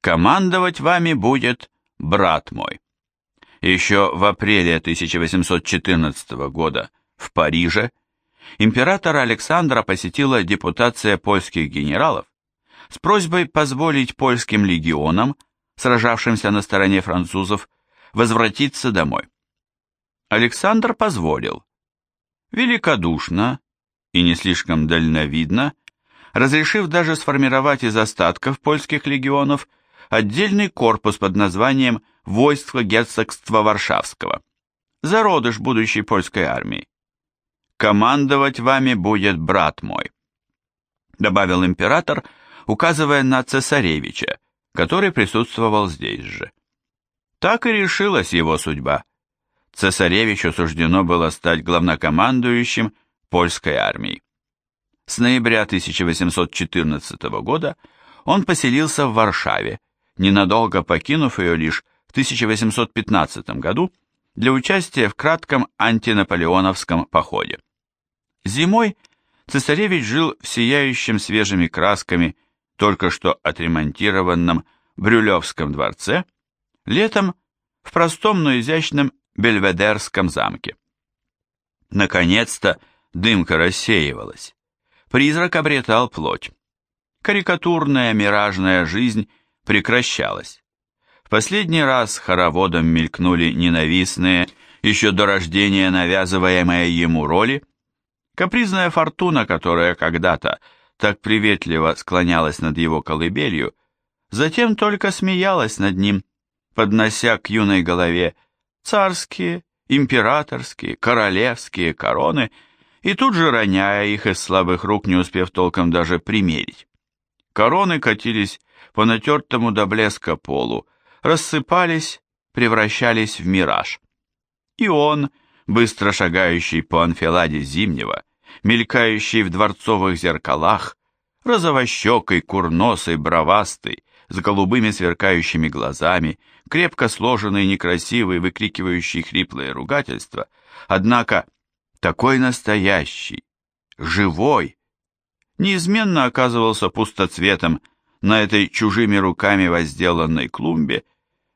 Командовать вами будет брат мой. Еще в апреле 1814 года в Париже императора Александра посетила депутация польских генералов с просьбой позволить польским легионам, сражавшимся на стороне французов, возвратиться домой. Александр позволил. Великодушно и не слишком дальновидно, разрешив даже сформировать из остатков польских легионов отдельный корпус под названием «Войско герцогства Варшавского», зародыш будущей польской армии. «Командовать вами будет брат мой», добавил император, указывая на цесаревича, который присутствовал здесь же. Так и решилась его судьба. Цесаревичу суждено было стать главнокомандующим польской армией. С ноября 1814 года он поселился в Варшаве, ненадолго покинув ее лишь в 1815 году для участия в кратком антинаполеоновском походе. Зимой цесаревич жил в сияющем свежими красками только что отремонтированном Брюлевском дворце, летом в простом, но изящном Бельведерском замке. Наконец-то дымка рассеивалась. Призрак обретал плоть. Карикатурная миражная жизнь прекращалась. В последний раз хороводом мелькнули ненавистные, еще до рождения навязываемые ему роли. Капризная фортуна, которая когда-то так приветливо склонялась над его колыбелью, затем только смеялась над ним, поднося к юной голове царские, императорские, королевские короны и тут же роняя их из слабых рук, не успев толком даже примерить. Короны катились по натертому до блеска полу, рассыпались, превращались в мираж. И он, быстро шагающий по анфиладе зимнего, мелькающий в дворцовых зеркалах, розовощекой, курносой, бровастый, с голубыми сверкающими глазами, крепко сложенный, некрасивый, выкрикивающий хриплые ругательства, однако такой настоящий, живой, неизменно оказывался пустоцветом на этой чужими руками возделанной клумбе,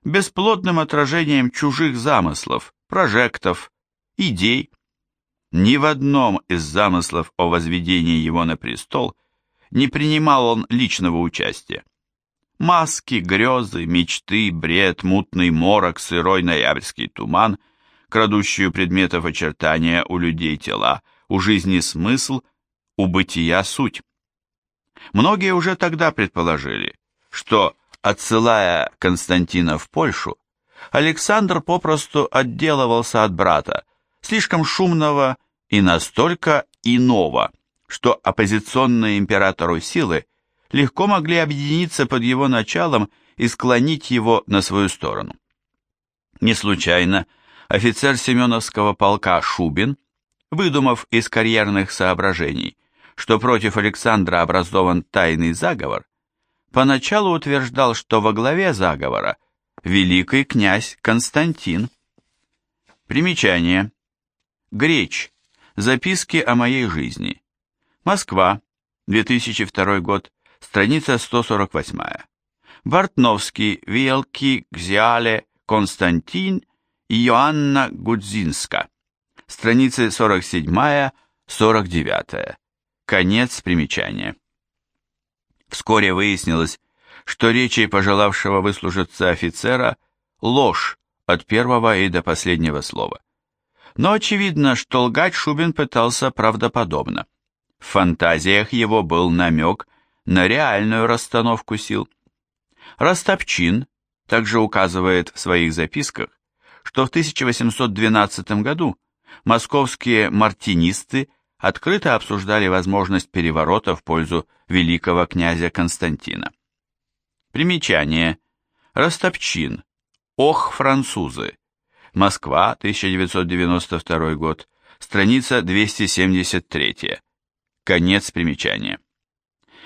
бесплодным отражением чужих замыслов, прожектов, идей. Ни в одном из замыслов о возведении его на престол не принимал он личного участия. Маски, грезы, мечты, бред, мутный морок, сырой ноябрьский туман, крадущую предметов очертания у людей тела, у жизни смысл, у бытия суть. Многие уже тогда предположили, что, отсылая Константина в Польшу, Александр попросту отделывался от брата, слишком шумного и настолько иного, что оппозиционные императору силы легко могли объединиться под его началом и склонить его на свою сторону. Не случайно офицер Семеновского полка Шубин, выдумав из карьерных соображений, что против Александра образован тайный заговор, поначалу утверждал, что во главе заговора великий князь Константин. Примечание. Греч. Записки о моей жизни. Москва. 2002 год страница 148. Бартновский, Вилки, Гзиале, Константин и Иоанна Гудзинска. Страницы 47-49. Конец примечания. Вскоре выяснилось, что речи пожелавшего выслужиться офицера – ложь от первого и до последнего слова. Но очевидно, что лгать Шубин пытался правдоподобно. В фантазиях его был намек на реальную расстановку сил. Растопчин также указывает в своих записках, что в 1812 году московские мартинисты открыто обсуждали возможность переворота в пользу великого князя Константина. Примечание. Растопчин. Ох, французы. Москва, 1992 год. Страница 273. Конец примечания.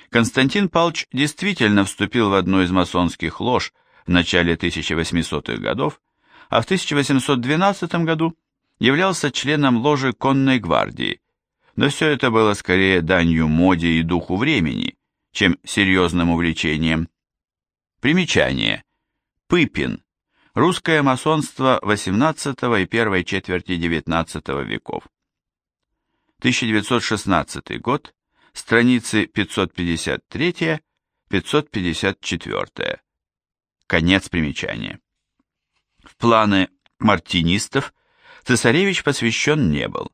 Константин Палч действительно вступил в одну из масонских лож в начале 1800-х годов, а в 1812 году являлся членом ложи конной гвардии, но все это было скорее данью моде и духу времени, чем серьезным увлечением. Примечание. Пыпин. Русское масонство XVIII и первой четверти XIX веков. 1916 год, страницы 553-554. Конец примечания. В планы мартинистов цесаревич посвящен не был,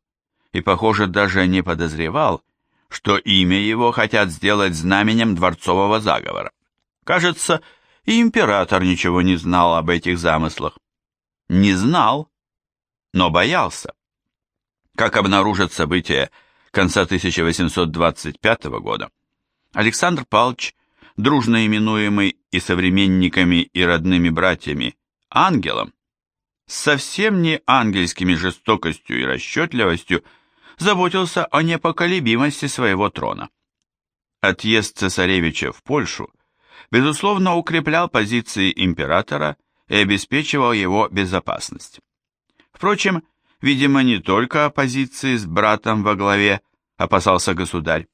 и, похоже, даже не подозревал, что имя его хотят сделать знаменем дворцового заговора. Кажется, и император ничего не знал об этих замыслах. Не знал, но боялся. Как обнаружат события конца 1825 года, Александр Павлович, дружно именуемый и современниками, и родными братьями ангелом, совсем не ангельскими жестокостью и расчетливостью заботился о непоколебимости своего трона. Отъезд цесаревича в Польшу – безусловно, укреплял позиции императора и обеспечивал его безопасность. Впрочем, видимо, не только оппозиции с братом во главе опасался государь.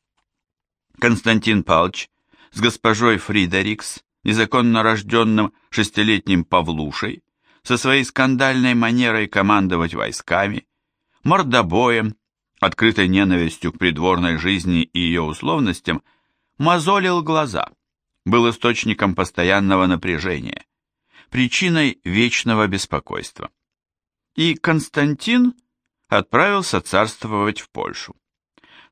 Константин Павлович с госпожой Фридерикс, незаконно рожденным шестилетним Павлушей, со своей скандальной манерой командовать войсками, мордобоем, открытой ненавистью к придворной жизни и ее условностям, мозолил глаза – был источником постоянного напряжения, причиной вечного беспокойства. И Константин отправился царствовать в Польшу.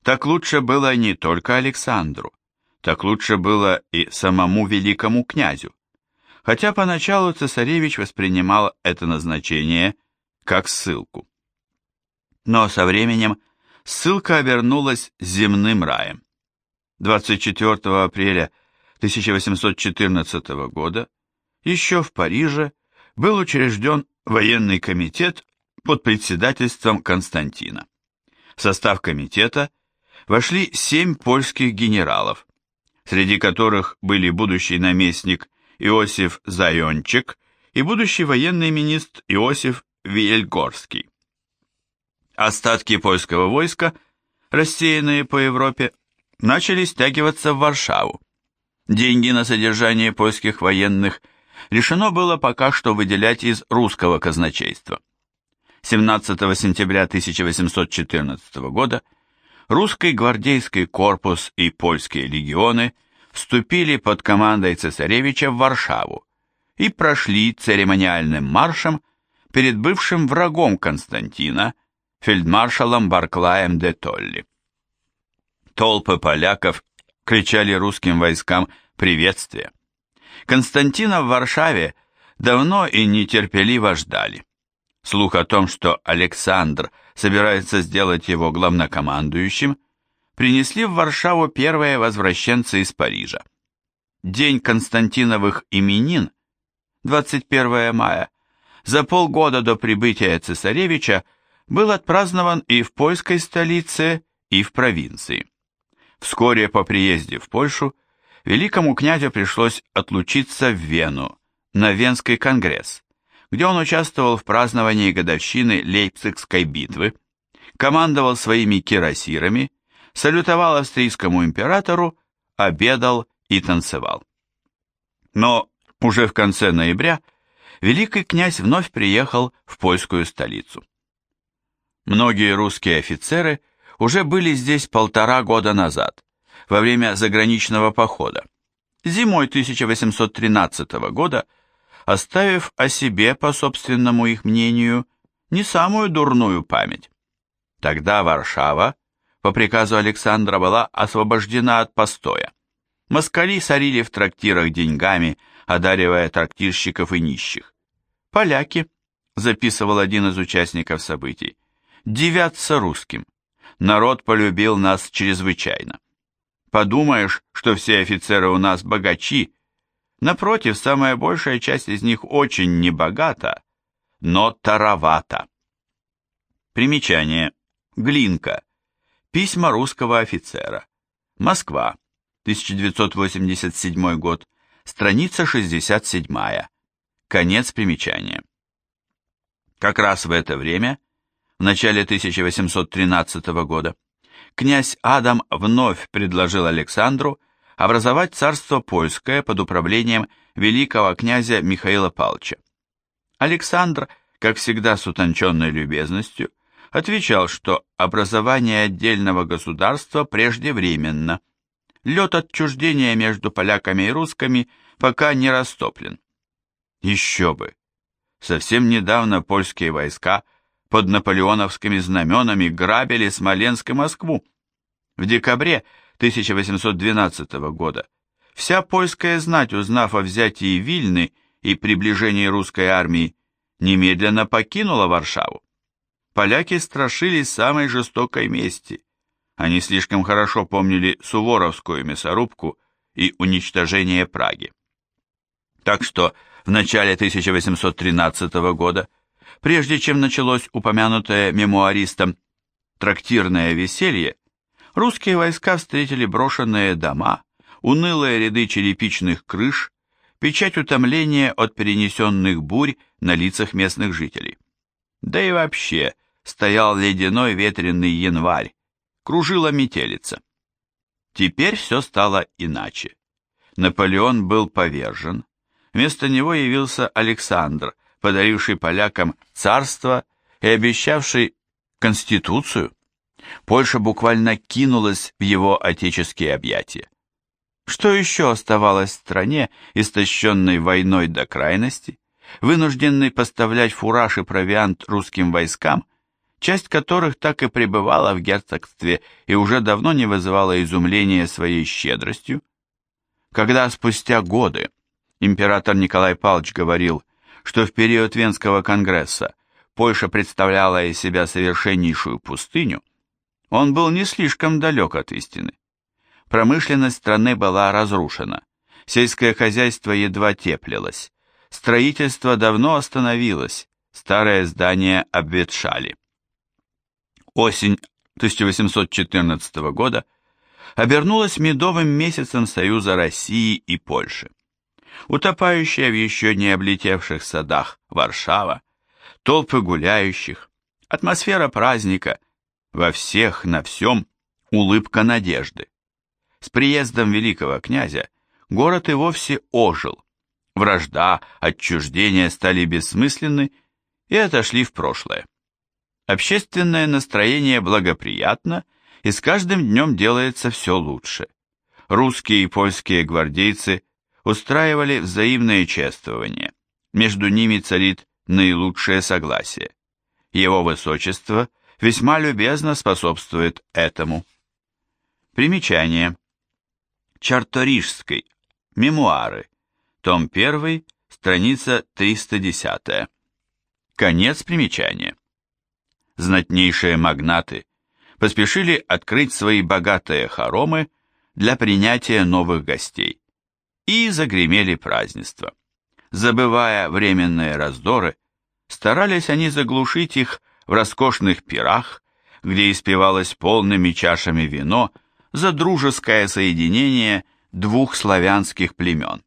Так лучше было не только Александру, так лучше было и самому великому князю, хотя поначалу цесаревич воспринимал это назначение как ссылку. Но со временем ссылка обернулась земным раем. 24 апреля 1814 года еще в Париже был учрежден военный комитет под председательством Константина. В состав комитета вошли семь польских генералов, среди которых были будущий наместник Иосиф Зайончик и будущий военный министр Иосиф Виельгорский. Остатки польского войска, рассеянные по Европе, начали стягиваться в Варшаву, Деньги на содержание польских военных решено было пока что выделять из русского казначейства. 17 сентября 1814 года русский гвардейский корпус и польские легионы вступили под командой цесаревича в Варшаву и прошли церемониальным маршем перед бывшим врагом Константина, фельдмаршалом Барклаем де Толли. Толпы поляков кричали русским войскам приветствие. Константина в Варшаве давно и нетерпеливо ждали. Слух о том, что Александр собирается сделать его главнокомандующим, принесли в Варшаву первые возвращенцы из Парижа. День Константиновых именин, 21 мая, за полгода до прибытия цесаревича, был отпразднован и в польской столице, и в провинции. Вскоре по приезде в Польшу великому князю пришлось отлучиться в Вену на Венский конгресс, где он участвовал в праздновании годовщины Лейпцигской битвы, командовал своими кирасирами, салютовал австрийскому императору, обедал и танцевал. Но уже в конце ноября великий князь вновь приехал в польскую столицу. Многие русские офицеры – уже были здесь полтора года назад, во время заграничного похода, зимой 1813 года, оставив о себе, по собственному их мнению, не самую дурную память. Тогда Варшава, по приказу Александра, была освобождена от постоя. Москали сорили в трактирах деньгами, одаривая трактирщиков и нищих. Поляки, записывал один из участников событий, девятся русским народ полюбил нас чрезвычайно. Подумаешь, что все офицеры у нас богачи. Напротив, самая большая часть из них очень небогата, но таровата. Примечание. Глинка. Письма русского офицера. Москва. 1987 год. Страница 67. Конец примечания. Как раз в это время в начале 1813 года, князь Адам вновь предложил Александру образовать царство польское под управлением великого князя Михаила Павловича. Александр, как всегда с утонченной любезностью, отвечал, что образование отдельного государства преждевременно. Лед отчуждения между поляками и русскими пока не растоплен. Еще бы! Совсем недавно польские войска под наполеоновскими знаменами грабили Смоленск и Москву. В декабре 1812 года вся польская знать, узнав о взятии Вильны и приближении русской армии, немедленно покинула Варшаву. Поляки страшились самой жестокой мести. Они слишком хорошо помнили Суворовскую мясорубку и уничтожение Праги. Так что в начале 1813 года, прежде чем началось упомянутое мемуаристом трактирное веселье, русские войска встретили брошенные дома, унылые ряды черепичных крыш, печать утомления от перенесенных бурь на лицах местных жителей. Да и вообще, стоял ледяной ветреный январь, кружила метелица. Теперь все стало иначе. Наполеон был повержен, вместо него явился Александр, подаривший полякам царство и обещавший конституцию. Польша буквально кинулась в его отеческие объятия. Что еще оставалось стране, истощенной войной до крайности, вынужденной поставлять фураж и провиант русским войскам – часть которых так и пребывала в герцогстве и уже давно не вызывала изумления своей щедростью. Когда спустя годы император Николай Павлович говорил, что в период Венского конгресса Польша представляла из себя совершеннейшую пустыню, он был не слишком далек от истины. Промышленность страны была разрушена, сельское хозяйство едва теплилось, строительство давно остановилось, старые здания обветшали. Осень 1814 года обернулась медовым месяцем союза России и Польши. Утопающая в еще не облетевших садах Варшава, толпы гуляющих, атмосфера праздника, во всех, на всем, улыбка надежды. С приездом великого князя город и вовсе ожил. Вражда, отчуждение стали бессмысленны и отошли в прошлое. Общественное настроение благоприятно, и с каждым днем делается все лучше. Русские и польские гвардейцы устраивали взаимное чествование. Между ними царит наилучшее согласие. Его высочество весьма любезно способствует этому. Примечание. Чарторижской. Мемуары. Том 1, страница 310. Конец примечания знатнейшие магнаты поспешили открыть свои богатые хоромы для принятия новых гостей. И загремели празднества. Забывая временные раздоры, старались они заглушить их в роскошных пирах, где испевалось полными чашами вино за дружеское соединение двух славянских племен.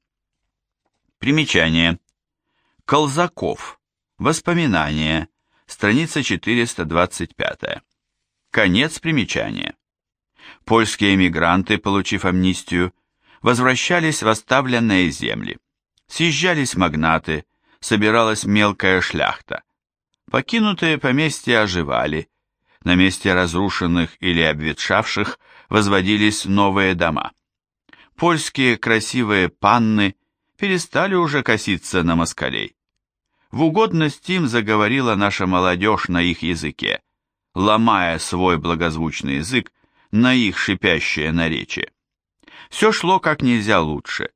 Примечание. Колзаков. Воспоминания страница 425. Конец примечания. Польские эмигранты, получив амнистию, возвращались в оставленные земли. Съезжались магнаты, собиралась мелкая шляхта. Покинутые поместья оживали, на месте разрушенных или обветшавших возводились новые дома. Польские красивые панны перестали уже коситься на москалей. В угодность им заговорила наша молодежь на их языке, ломая свой благозвучный язык на их шипящее наречие. Все шло как нельзя лучше,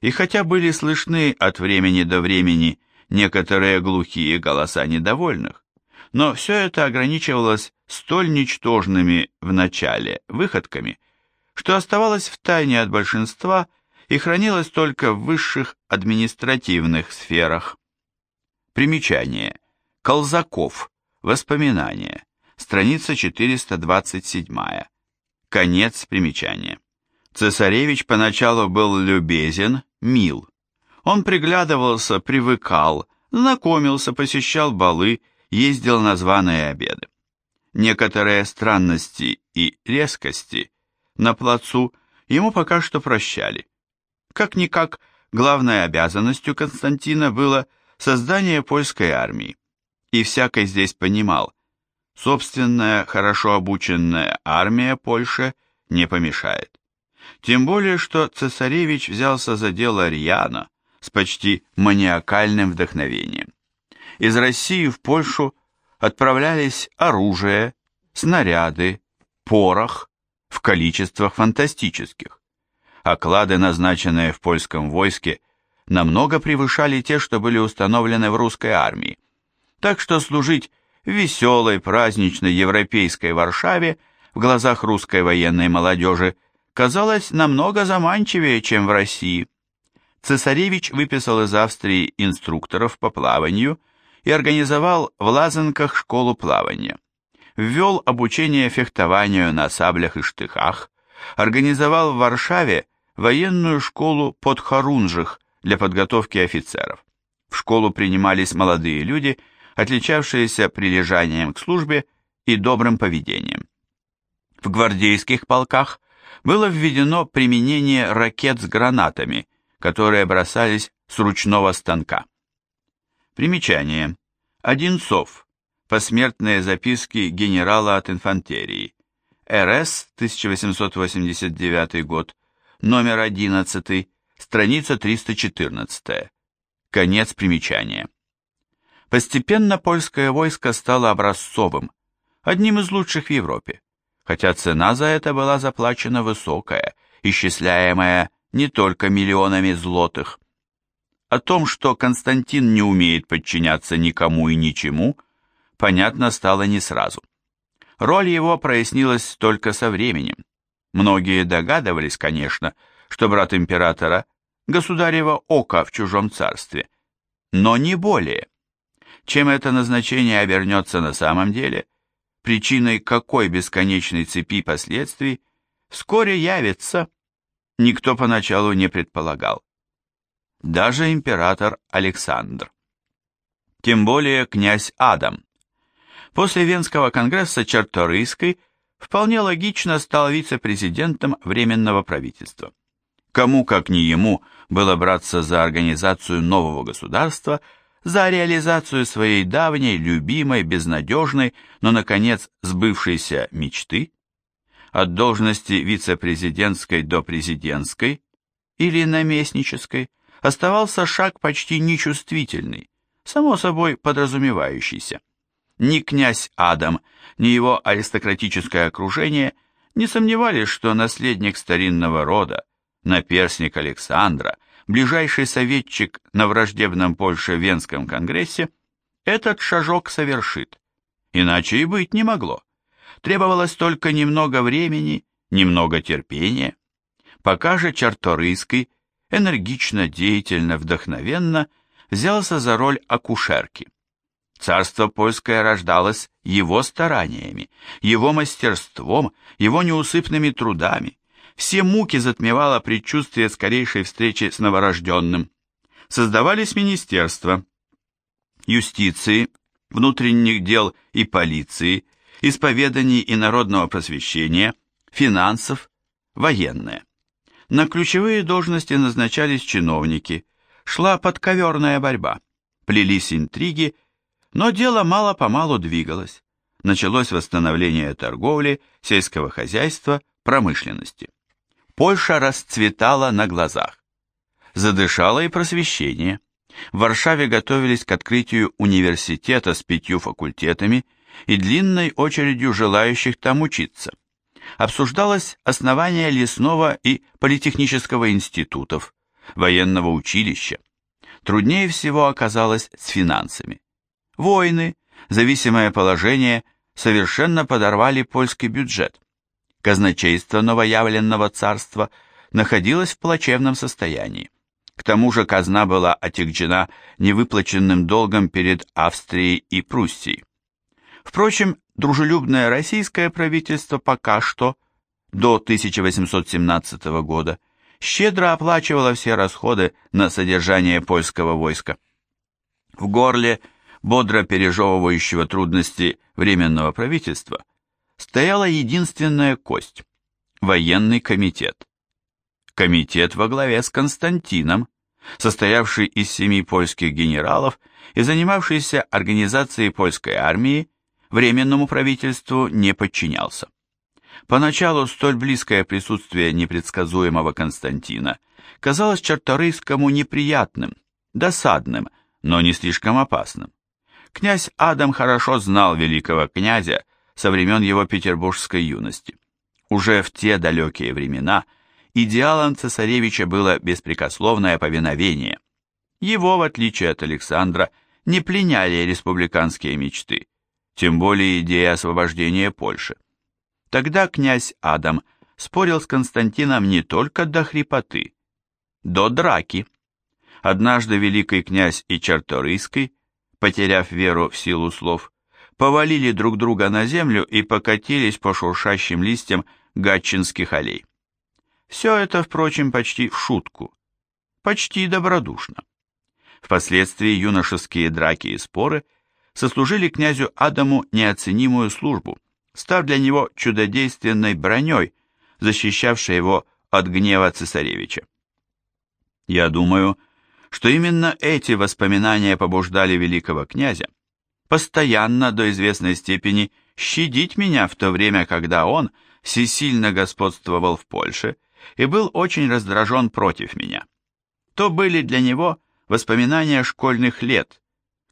и хотя были слышны от времени до времени некоторые глухие голоса недовольных, но все это ограничивалось столь ничтожными в начале выходками, что оставалось в тайне от большинства и хранилось только в высших административных сферах. Примечание. Колзаков. Воспоминания. Страница 427. Конец примечания. Цесаревич поначалу был любезен, мил. Он приглядывался, привыкал, знакомился, посещал балы, ездил на званые обеды. Некоторые странности и резкости на плацу ему пока что прощали. Как-никак главной обязанностью Константина было создание польской армии, и всякий здесь понимал, собственная хорошо обученная армия Польши не помешает. Тем более, что цесаревич взялся за дело рьяно, с почти маниакальным вдохновением. Из России в Польшу отправлялись оружие, снаряды, порох в количествах фантастических. Оклады, назначенные в польском войске, намного превышали те, что были установлены в русской армии. Так что служить в веселой, праздничной европейской Варшаве в глазах русской военной молодежи казалось намного заманчивее, чем в России. Цесаревич выписал из Австрии инструкторов по плаванию и организовал в Лазанках школу плавания. Ввел обучение фехтованию на саблях и штыках, организовал в Варшаве военную школу под Харунжих для подготовки офицеров. В школу принимались молодые люди, отличавшиеся прилежанием к службе и добрым поведением. В гвардейских полках было введено применение ракет с гранатами, которые бросались с ручного станка. Примечание. Одинцов. Посмертные записки генерала от инфантерии. РС, 1889 год, номер 11, страница 314. Конец примечания. Постепенно польское войско стало образцовым, одним из лучших в Европе, хотя цена за это была заплачена высокая, исчисляемая не только миллионами злотых. О том, что Константин не умеет подчиняться никому и ничему, понятно стало не сразу. Роль его прояснилась только со временем. Многие догадывались, конечно, что брат императора – государево око в чужом царстве, но не более. Чем это назначение обернется на самом деле, причиной какой бесконечной цепи последствий, вскоре явится – никто поначалу не предполагал. Даже император Александр. Тем более князь Адам. После Венского конгресса Черторийской вполне логично стал вице-президентом Временного правительства. Кому, как не ему, было браться за организацию нового государства, за реализацию своей давней, любимой, безнадежной, но, наконец, сбывшейся мечты? от должности вице-президентской до президентской или наместнической оставался шаг почти нечувствительный, само собой подразумевающийся. Ни князь Адам, ни его аристократическое окружение не сомневались, что наследник старинного рода, наперсник Александра, ближайший советчик на враждебном Польше Венском конгрессе, этот шажок совершит. Иначе и быть не могло. Требовалось только немного времени, немного терпения. Пока же Чарторийский энергично, деятельно, вдохновенно взялся за роль акушерки. Царство польское рождалось его стараниями, его мастерством, его неусыпными трудами. Все муки затмевало предчувствие скорейшей встречи с новорожденным. Создавались министерства, юстиции, внутренних дел и полиции, исповеданий и народного просвещения, финансов, военные. На ключевые должности назначались чиновники, шла подковерная борьба, плелись интриги, но дело мало-помалу двигалось. Началось восстановление торговли, сельского хозяйства, промышленности. Польша расцветала на глазах. Задышало и просвещение. В Варшаве готовились к открытию университета с пятью факультетами – и длинной очередью желающих там учиться. Обсуждалось основание лесного и политехнического институтов, военного училища. Труднее всего оказалось с финансами. Войны, зависимое положение совершенно подорвали польский бюджет. Казначейство новоявленного царства находилось в плачевном состоянии. К тому же казна была отягчена невыплаченным долгом перед Австрией и Пруссией. Впрочем, дружелюбное российское правительство пока что, до 1817 года, щедро оплачивало все расходы на содержание польского войска. В горле бодро пережевывающего трудности Временного правительства стояла единственная кость – военный комитет. Комитет во главе с Константином, состоявший из семи польских генералов и занимавшийся организацией польской армии, временному правительству не подчинялся. Поначалу столь близкое присутствие непредсказуемого Константина казалось Чарторийскому неприятным, досадным, но не слишком опасным. Князь Адам хорошо знал великого князя со времен его петербургской юности. Уже в те далекие времена идеалом цесаревича было беспрекословное повиновение. Его, в отличие от Александра, не пленяли республиканские мечты, тем более идея освобождения Польши. Тогда князь Адам спорил с Константином не только до хрипоты, до драки. Однажды великий князь и Чарторийский, потеряв веру в силу слов, повалили друг друга на землю и покатились по шуршащим листьям гатчинских аллей. Все это, впрочем, почти в шутку, почти добродушно. Впоследствии юношеские драки и споры сослужили князю Адаму неоценимую службу – став для него чудодейственной броней, защищавшей его от гнева цесаревича. Я думаю, что именно эти воспоминания побуждали великого князя постоянно до известной степени щадить меня в то время, когда он всесильно господствовал в Польше и был очень раздражен против меня. То были для него воспоминания школьных лет,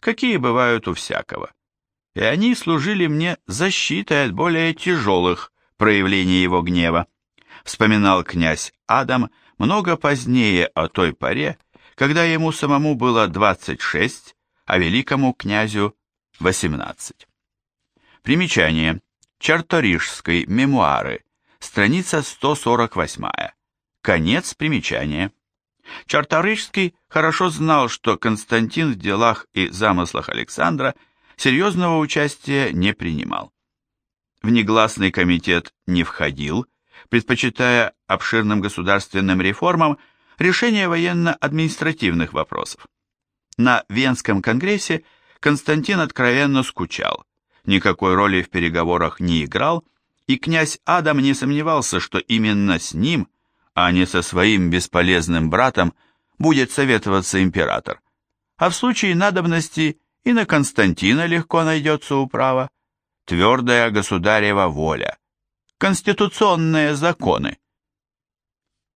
какие бывают у всякого и они служили мне защитой от более тяжелых проявлений его гнева. Вспоминал князь Адам много позднее о той поре, когда ему самому было 26, а великому князю 18. Примечание. Чарторижской мемуары. Страница 148. Конец примечания. Чарторижский хорошо знал, что Константин в делах и замыслах Александра – серьезного участия не принимал. В негласный комитет не входил, предпочитая обширным государственным реформам решение военно-административных вопросов. На Венском конгрессе Константин откровенно скучал, никакой роли в переговорах не играл, и князь Адам не сомневался, что именно с ним, а не со своим бесполезным братом, будет советоваться император. А в случае надобности и на Константина легко найдется управа. Твердая государева воля, конституционные законы.